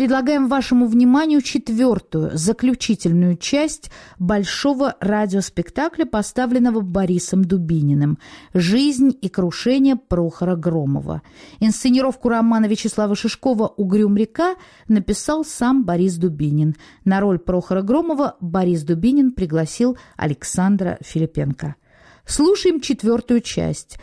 предлагаем вашему вниманию четвертую, заключительную часть большого радиоспектакля, поставленного Борисом Дубининым «Жизнь и крушение Прохора Громова». Инсценировку романа Вячеслава Шишкова «Угрюм река» написал сам Борис Дубинин. На роль Прохора Громова Борис Дубинин пригласил Александра Филипенко. Слушаем четвертую часть